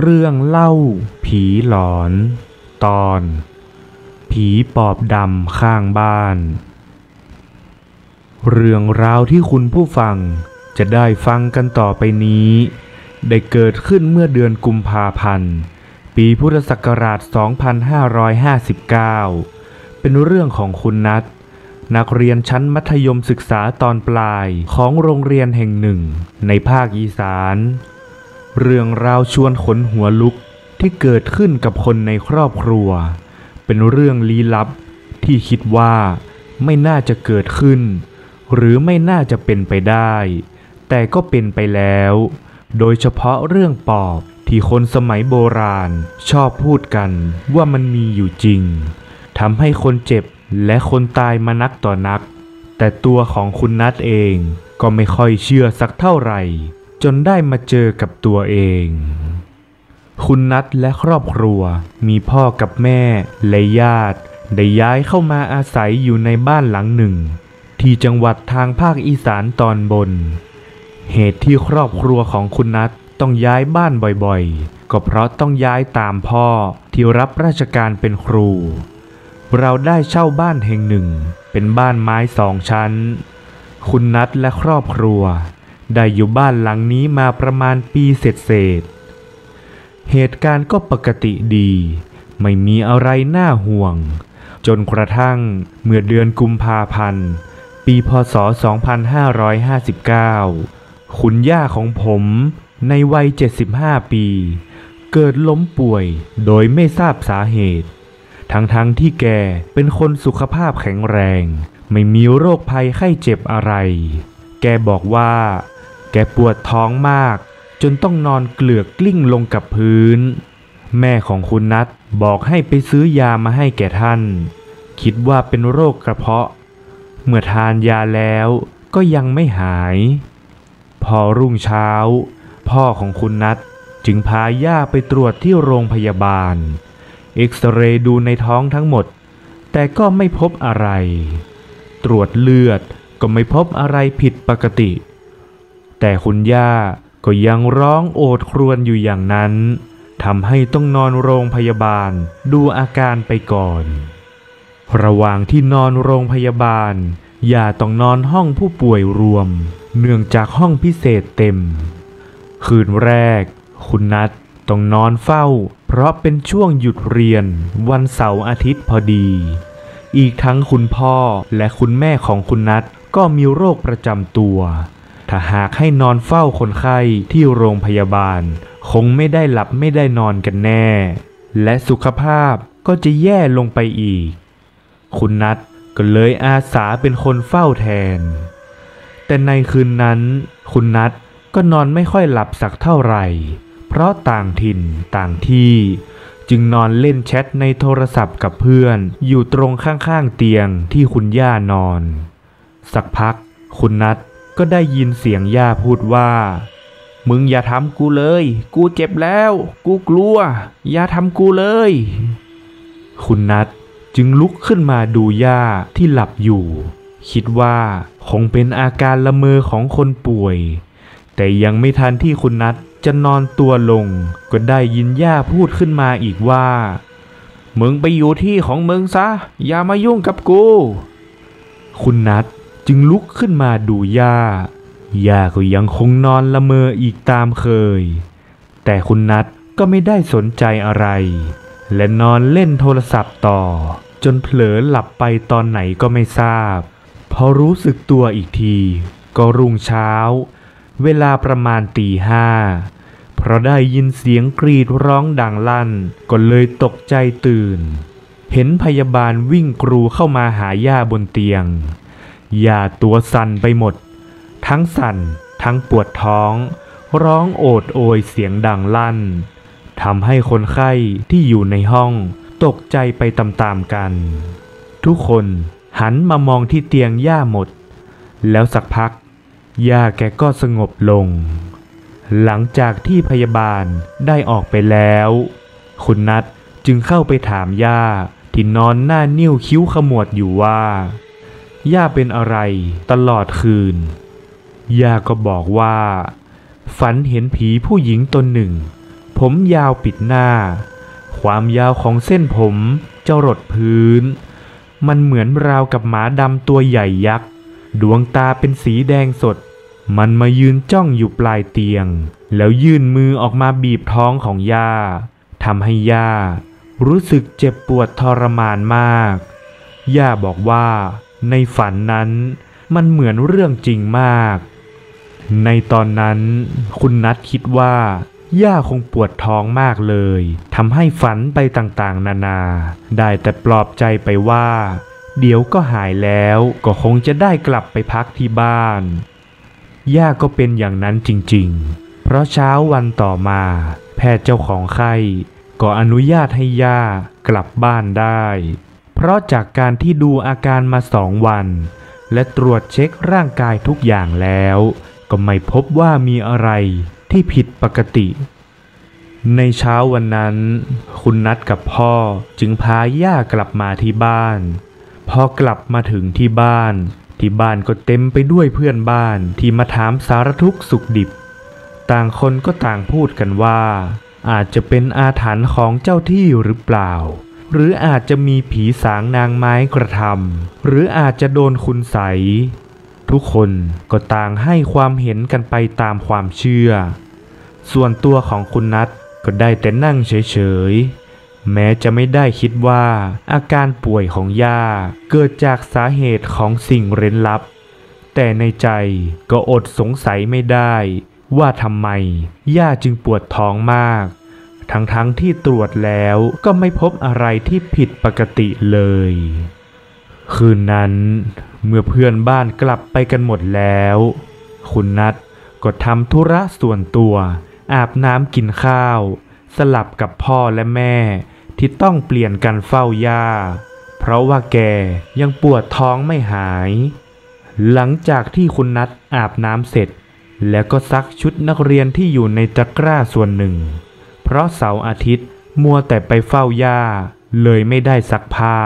เรื่องเล่าผีหลอน ตอน ผีปอบดำข้างบ้าน เรื่องราวที่คุณผู้ฟังจะได้ฟังกันต่อไปนี้ ได้เกิดขึ้นเมื่อเดือนกุมภาพันธ์ ปีพุทธศักราช 2559 เป็นเรื่องของคุณนัทนักเรียนชั้นมัธยมศึกษาตอนปลายของโรงเรียนแห่งหนึ่งในภาคอีสาน เรื่องราวชวนขนหัวลุกที่เกิดขึ้นกับคนในครอบครัว เป็นเรื่องลี้ลับที่คิดว่าไม่น่าจะเกิดขึ้น หรือไม่น่าจะเป็นไปได้ แต่ก็เป็นไปแล้ว โดยเฉพาะเรื่องปอบที่คนสมัยโบราณชอบพูดกันว่ามันมีอยู่จริงทำให้คนเจ็บและคนตายมานักต่อนัก แต่ตัวของคุณนัทเองก็ไม่ค่อยเชื่อสักเท่าไหร่ จนได้มาเจอกับตัวเอง คุณนัทและครอบครัวมีพ่อกับแม่และญาติ ได้ย้ายเข้ามาอาศัยอยู่ในบ้านหลังหนึ่ง ที่จังหวัดทางภาคอีสานตอนบน เหตุที่ครอบครัวของคุณนัทต้องย้ายบ้านบ่อยๆ ก็เพราะต้องย้ายตามพ่อที่รับราชการเป็นครู เราได้เช่าบ้านแห่งหนึ่ง เป็นบ้านไม้สองชั้น คุณนัทและครอบครัว ได้อยู่บ้านหลังนี้มาประมาณปีเศษๆเหตุการณ์ก็ปกติดี ไม่มีอะไรน่าห่วง จนกระทั่งเมื่อเดือนกุมภาพันธ์ ปีพศ 2559 คุณย่าของผมในวัย 75 ปี เกิดล้มป่วยโดยไม่ทราบสาเหตุ ทั้งๆทที่แกเป็นคนสุขภาพแข็งแรง ไม่มีโรคภัยไข้เจ็บอะไร แกบอกว่า แกปวดท้องมาก จนต้องนอนเกลือกกลิ้งลงกับพื้น แม่ของคุณนัทบอกให้ไปซื้อยามาให้แก่ท่าน คิดว่าเป็นโรคกระเพาะ เมื่อทานยาแล้วก็ยังไม่หาย พอรุ่งเช้า พ่อของคุณนัทจึงพาย่าไปตรวจที่โรงพยาบาล เอ็กซเรย์ดูในท้องทั้งหมด แต่ก็ไม่พบอะไร ตรวจเลือดก็ไม่พบอะไรผิดปกติ แต่คุณย่าก็ยังร้องโอดครวญอยู่อย่างนั้นทำให้ต้องนอนโรงพยาบาลดูอาการไปก่อน ระหว่างที่นอนโรงพยาบาลย่าต้องนอนห้องผู้ป่วยรวม เนื่องจากห้องพิเศษเต็ม คืนแรก คุณนัทต้องนอนเฝ้า เพราะเป็นช่วงหยุดเรียน วันเสาร์อาทิตย์พอดี อีกทั้งคุณพ่อและคุณแม่ของคุณนัทก็มีโรคประจำตัว ถ้าหากให้นอนเฝ้าคนไข้ที่โรงพยาบาล คงไม่ได้หลับไม่ได้นอนกันแน่ และสุขภาพก็จะแย่ลงไปอีก คุณนัทก็เลยอาสาเป็นคนเฝ้าแทน แต่ในคืนนั้น คุณนัทก็นอนไม่ค่อยหลับสักเท่าไหร่ เพราะต่างถิ่นต่างที่ จึงนอนเล่นแชทในโทรศัพท์กับเพื่อน อยู่ตรงข้างๆเตียงที่คุณย่านอน สักพัก คุณนัท ก็ได้ยินเสียงย่าพูดว่า มึงอย่าทำกูเลย กูเจ็บแล้ว กูกลัว อย่าทำกูเลย คุณนัทจึงลุกขึ้นมาดูย่าที่หลับอยู่ คิดว่าคงเป็นอาการละเมอของคนป่วย แต่ยังไม่ทันที่คุณนัทจะนอนตัวลง ก็ได้ยินย่าพูดขึ้นมาอีกว่า มึงไปอยู่ที่ของมึงซะ อย่ามายุ่งกับกู คุณนัท จึงลุกขึ้นมาดูย่า ย่าก็ยังคงนอนละเมออีกตามเคย แต่คุณนัทก็ไม่ได้สนใจอะไร และนอนเล่นโทรศัพท์ต่อ จนเผลอหลับไปตอนไหนก็ไม่ทราบ พอรู้สึกตัวอีกที ก็รุ่งเช้า เวลาประมาณตีห้าเพราะได้ยินเสียงกรีดร้องดังลั่น ก็เลยตกใจตื่น เห็นพยาบาลวิ่งกรูเข้ามาหาย่าบนเตียง ยาตัวสั่นไปหมด ทั้งสั่น ทั้งปวดท้อง ร้องโอดโอยเสียงดังลั่นทำให้คนไข้ที่อยู่ในห้องตกใจไปตามๆกัน ทุกคนหันมามองที่เตียงย่าหมด แล้วสักพักย่าแกก็สงบลง หลังจากที่พยาบาลได้ออกไปแล้ว คุณนัทจึงเข้าไปถามย่าที่นอนหน้านิ้วคิ้วขมวดอยู่ว่า ย่าเป็นอะไรตลอดคืน ย่าก็บอกว่า ฝันเห็นผีผู้หญิงตนหนึ่ง ผมยาวปิดหน้า ความยาวของเส้นผมจะรดพื้น มันเหมือนราวกับหมาดำตัวใหญ่ยักษ์ ดวงตาเป็นสีแดงสด มันมายืนจ้องอยู่ปลายเตียง แล้วยื่นมือออกมาบีบท้องของย่าทำให้ย่ารู้สึกเจ็บปวดทรมานมาก ย่าบอกว่า ในฝันนั้นมันเหมือนเรื่องจริงมาก ในตอนนั้นคุณนัทคิดว่าย่าคงปวดท้องมากเลยทำให้ฝันไปต่างๆ นานา ได้แต่ปลอบใจไปว่า เดี๋ยวก็หายแล้วก็คงจะได้กลับไปพักที่บ้าน ย่าก็เป็นอย่างนั้นจริงๆ เพราะเช้าวันต่อมา แพทย์เจ้าของไข้ก็อนุญาตให้ย่ากลับบ้านได้ ราะจากการที่ดูอาการมาสองวัน และตรวจเช็คร่างกายทุกอย่างแล้ว ก็ไม่พบว่ามีอะไรที่ผิดปกติ ในเช้าวันนั้น คุณนัดกับพ่อจึงพาย่ากลับมาที่บ้าน พอกลับมาถึงที่บ้าน ที่บ้านก็เต็มไปด้วยเพื่อนบ้านที่มาถามสารทุกข์สุขดิบ ต่างคนก็ต่างพูดกันว่า อาจจะเป็นอาถรรพ์ของเจ้าที่หรือเปล่า หรืออาจจะมีผีสางนางไม้กระทำหรืออาจจะโดนคุณใส ทุกคนก็ต่างให้ความเห็นกันไปตามความเชื่อ ส่วนตัวของคุณนัทก็ได้แต่นั่งเฉยๆ แม้จะไม่ได้คิดว่าอาการป่วยของย่าเกิดจากสาเหตุของสิ่งเร้นลับ แต่ในใจก็อดสงสัยไม่ได้ ว่าทำไมย่าจึงปวดท้องมาก ทั้งๆทที่ตรวจแล้วก็ไม่พบอะไรที่ผิดปกติเลย คืนนั้นเมื่อเพื่อนบ้านกลับไปกันหมดแล้ว คุณนัทก็ทำธุระส่วนตัว อาบน้ำกินข้าว สลับกับพ่อและแม่ที่ต้องเปลี่ยนกันเฝ้าย่า เพราะว่าแกยังปวดท้องไม่หาย หลังจากที่คุณนัทอาบน้ำเสร็จ แล้วก็ซักชุดนักเรียนที่อยู่ในตะกร้าส่วนหนึ่ง เพราะเสาร์อาทิตย์มัวแต่ไปเฝ้าย่า เลยไม่ได้ซักผ้า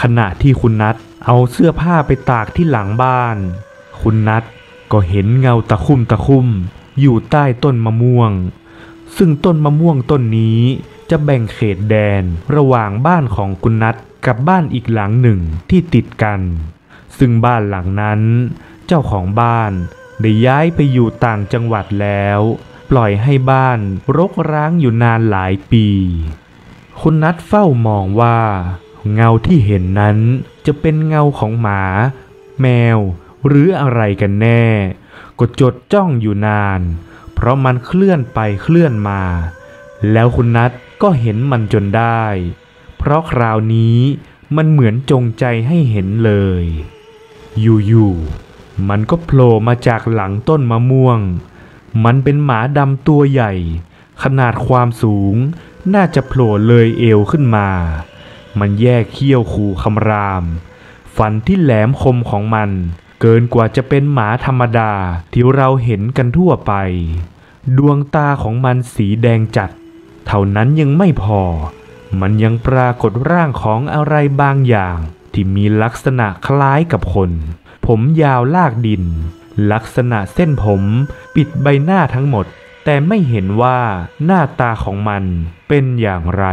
ขณะที่คุณนัทเอาเสื้อผ้าไปตากที่หลังบ้าน คุณนัทก็เห็นเงาตะคุ่มตะคุ่มอยู่ใต้ต้นมะม่วง ซึ่งต้นมะม่วงต้นนี้จะแบ่งเขตแดนระหว่างบ้านของคุณนัทกับบ้านอีกหลังหนึ่งที่ติดกัน ซึ่งบ้านหลังนั้น เจ้าของบ้านได้ย้ายไปอยู่ต่างจังหวัดแล้ว ปล่อยให้บ้านรกร้างอยู่นานหลายปี คุณนัทเฝ้ามองว่า เงาที่เห็นนั้นจะเป็นเงาของหมา แมว หรืออะไรกันแน่ ก็จดจ้องอยู่นาน เพราะมันเคลื่อนไปเคลื่อนมา แล้วคุณนัทก็เห็นมันจนได้ เพราะคราวนี้มันเหมือนจงใจให้เห็นเลย อยู่ๆมันก็โผล่มาจากหลังต้นมะม่วง มันเป็นหมาดำตัวใหญ่ ขนาดความสูง น่าจะโผล่เลยเอวขึ้นมา มันแยกเขี้ยวขู่คำราม ฟันที่แหลมคมของมัน เกินกว่าจะเป็นหมาธรรมดาที่เราเห็นกันทั่วไป ดวงตาของมันสีแดงจัด เท่านั้นยังไม่พอ มันยังปรากฏร่างของอะไรบางอย่างที่มีลักษณะคล้ายกับคน ผมยาวลากดิน ลักษณะเส้นผมปิดใบหน้าทั้งหมด แต่ไม่เห็นว่าหน้าตาของมันเป็นอย่างไร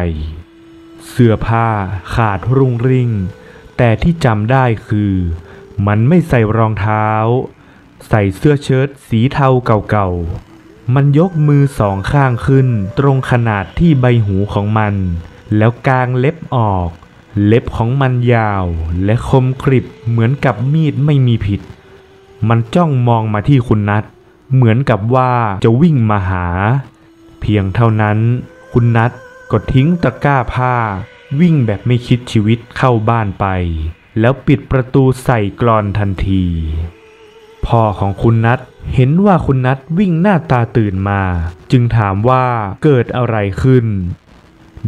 เสื้อผ้าขาดรุงริง แต่ที่จำได้คือ มันไม่ใส่รองเท้า ใส่เสื้อเชิ้ตสีเทาเก่าๆ มันยกมือสองข้างขึ้นตรงขนาดที่ใบหูของมัน แล้วกางเล็บออก เล็บของมันยาวและคมกริบเหมือนกับมีดไม่มีผิด มันจ้องมองมาที่คุณนัทเหมือนกับว่าจะวิ่งมาหา เพียงเท่านั้น คุณนัทก็ทิ้งตะกร้าผ้า วิ่งแบบไม่คิดชีวิตเข้าบ้านไป แล้วปิดประตูใส่กรอนทันทีพ่อของคุณนัทเห็นว่าคุณนัทวิ่งหน้าตาตื่นมา จึงถามว่าเกิดอะไรขึ้น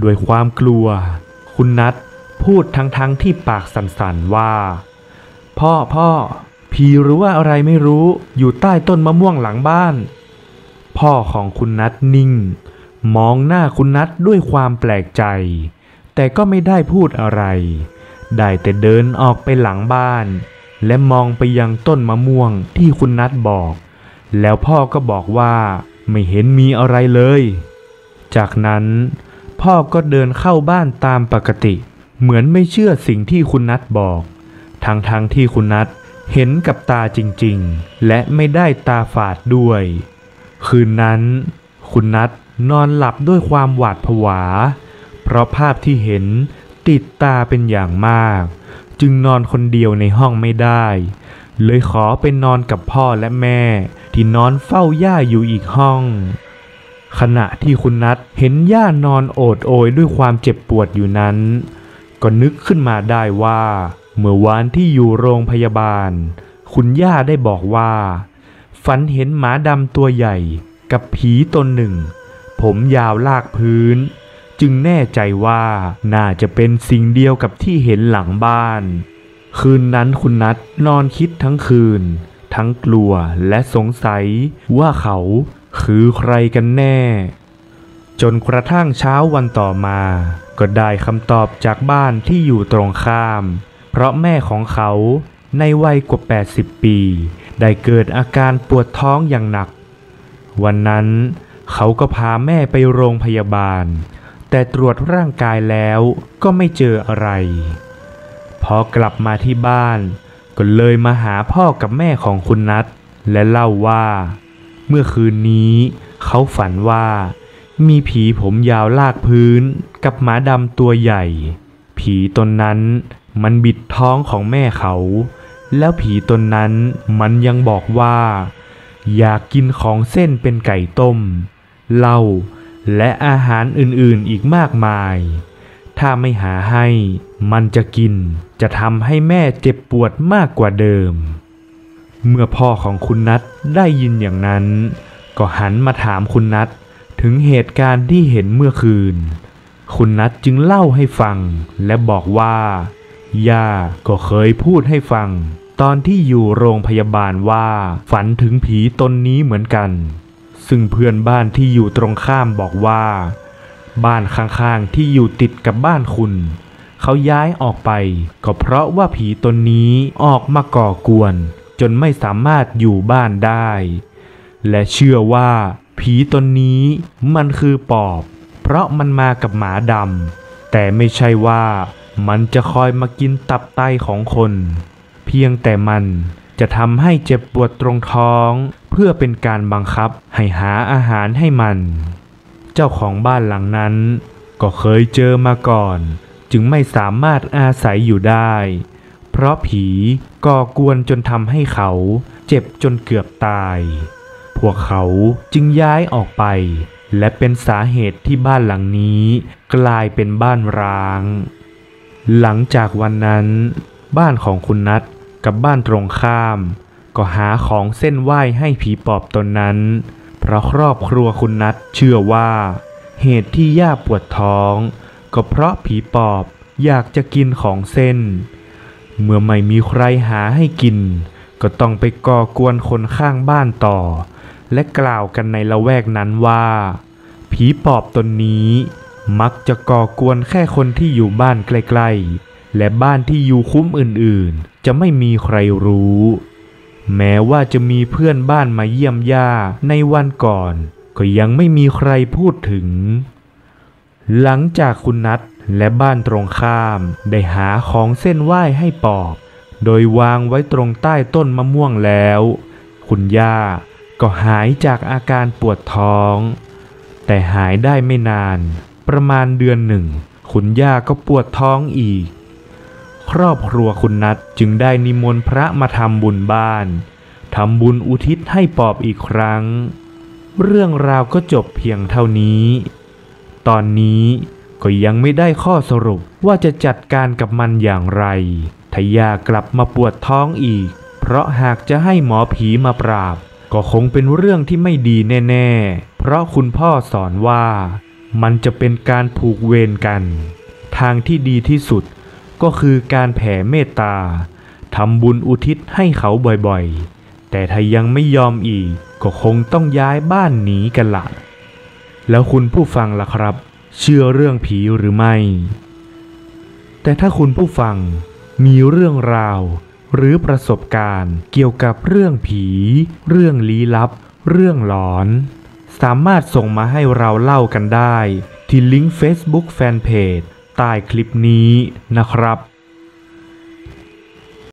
ด้วยความกลัว คุณนัทพูดทั้งๆทที่ปากสั่นๆว่า พ่อพ่อ ผีหรือว่าอะไรไม่รู้อยู่ใต้ต้นมะม่วงหลังบ้าน พ่อของคุณนัทนิ่ง มองหน้าคุณนัทด้วยความแปลกใจ แต่ก็ไม่ได้พูดอะไร ได้แต่เดินออกไปหลังบ้าน และมองไปยังต้นมะม่วงที่คุณนัทบอก แล้วพ่อก็บอกว่าไม่เห็นมีอะไรเลย จากนั้นพ่อก็เดินเข้าบ้านตามปกติ เหมือนไม่เชื่อสิ่งที่คุณนัทบอก ทั้งๆทที่คุณนัท เห็นกับตาจริงๆ และไม่ได้ตาฝาดด้วย คืนนั้น คุณนัทนอนหลับด้วยความหวาดผวา เพราะภาพที่เห็นติดตาเป็นอย่างมาก จึงนอนคนเดียวในห้องไม่ได้ เลยขอไปนอนกับพ่อและแม่ ที่นอนเฝ้าย่าอยู่อีกห้อง ขณะที่คุณนัทเห็นย่านอนโอดโอยด้วยความเจ็บปวดอยู่นั้น ก็นึกขึ้นมาได้ว่า เมื่อวานที่อยู่โรงพยาบาล คุณย่าได้บอกว่า ฝันเห็นหมาดำตัวใหญ่กับผีตนหนึ่ง ผมยาวลากพื้น จึงแน่ใจว่าน่าจะเป็นสิ่งเดียวกับที่เห็นหลังบ้าน คืนนั้นคุณนัทนอนคิดทั้งคืน ทั้งกลัวและสงสัยว่าเขาคือใครกันแน่ จนกระทั่งเช้าวันต่อมา ก็ได้คำตอบจากบ้านที่อยู่ตรงข้าม เพราะแม่ของเขาในวัยกว่า 80 ปี ได้เกิดอาการปวดท้องอย่างหนัก วันนั้นเขาก็พาแม่ไปโรงพยาบาล แต่ตรวจร่างกายแล้วก็ไม่เจออะไร พอกลับมาที่บ้านก็เลยมาหาพ่อกับแม่ของคุณนัทและเล่าว่า เมื่อคืนนี้เขาฝันว่า มีผีผมยาวลากพื้นกับหมาดำตัวใหญ่ ผีตนนั้น มันบิดท้องของแม่เขา แล้วผีตนนั้นมันยังบอกว่า อยากกินของเส้นเป็นไก่ต้มเหล้าและอาหารอื่นๆอีกมากมาย ถ้าไม่หาให้ มันจะกิน จะทำให้แม่เจ็บปวดมากกว่าเดิม เมื่อพ่อของคุณนัทได้ยินอย่างนั้น ก็หันมาถามคุณนัทถึงเหตุการณ์ที่เห็นเมื่อคืน คุณนัทจึงเล่าให้ฟังและบอกว่า ย่าก็เคยพูดให้ฟัง ตอนที่อยู่โรงพยาบาลว่า ฝันถึงผีตนนี้เหมือนกัน ซึ่งเพื่อนบ้านที่อยู่ตรงข้ามบอกว่า บ้านข้างๆที่อยู่ติดกับบ้านคุณ เขาย้ายออกไป ก็เพราะว่าผีตนนี้ออกมาก่อกวน จนไม่สามารถอยู่บ้านได้ และเชื่อว่า ผีตนนี้มันคือปอบ เพราะมันมากับหมาดำแต่ไม่ใช่ว่า มันจะคอยมากินตับไตของคน เพียงแต่มันจะทำให้เจ็บปวดตรงท้อง เพื่อเป็นการบังคับให้หาอาหารให้มัน เจ้าของบ้านหลังนั้น ก็เคยเจอมาก่อน จึงไม่สามารถอาศัยอยู่ได้ เพราะผีก่อกวนจนทำให้เขาเจ็บจนเกือบตาย พวกเขาจึงย้ายออกไป และเป็นสาเหตุที่บ้านหลังนี้ กลายเป็นบ้านร้าง หลังจากวันนั้น บ้านของคุณนัทกับบ้านตรงข้าม ก็หาของเส้นไหว้ให้ผีปอบตนนั้น เพราะครอบครัวคุณนัทเชื่อว่า เหตุที่ย่าปวดท้อง ก็เพราะผีปอบอยากจะกินของเส้น เมื่อไม่มีใครหาให้กิน ก็ต้องไปก่อกวนคนข้างบ้านต่อ และกล่าวกันในละแวกนั้นว่า ผีปอบตนนี้ มักจะก่อกวนแค่คนที่อยู่บ้านใกล้ๆ และบ้านที่อยู่คุ้มอื่นๆ จะไม่มีใครรู้ แม้ว่าจะมีเพื่อนบ้านมาเยี่ยมย่าในวันก่อน ก็ยังไม่มีใครพูดถึง หลังจากคุณนัทและบ้านตรงข้ามได้หาของเส้นไหว้ให้ปอบ โดยวางไว้ตรงใต้ต้นมะม่วงแล้ว คุณย่าก็หายจากอาการปวดท้อง แต่หายได้ไม่นาน ประมาณเดือนหนึ่ง คุณย่าก็ปวดท้องอีก ครอบครัวคุณนัทจึงได้นิมนต์พระมาทำบุญบ้านทำบุญอุทิศให้ปอบอีกครั้ง เรื่องราวก็จบเพียงเท่านี้ ตอนนี้ก็ยังไม่ได้ข้อสรุปว่าจะจัดการกับมันอย่างไรถ้ายากลับมาปวดท้องอีก เพราะหากจะให้หมอผีมาปราบ ก็คงเป็นเรื่องที่ไม่ดีแน่ ๆ เพราะคุณพ่อสอนว่า มันจะเป็นการผูกเวรกัน ทางที่ดีที่สุดก็คือการแผ่เมตตาทำบุญอุทิศให้เขาบ่อยๆ แต่ถ้ายังไม่ยอมอีกก็คงต้องย้ายบ้านหนีกันละแล้วคุณผู้ฟังล่ะครับ เชื่อเรื่องผีหรือไม่ แต่ถ้าคุณผู้ฟังมีเรื่องราว หรือประสบการณ์เกี่ยวกับเรื่องผี เรื่องลี้ลับ เรื่องหลอน สามารถส่งมาให้เราเล่ากันได้ ที่ลิงก์ Facebook Fanpage ใต้คลิปนี้นะครับ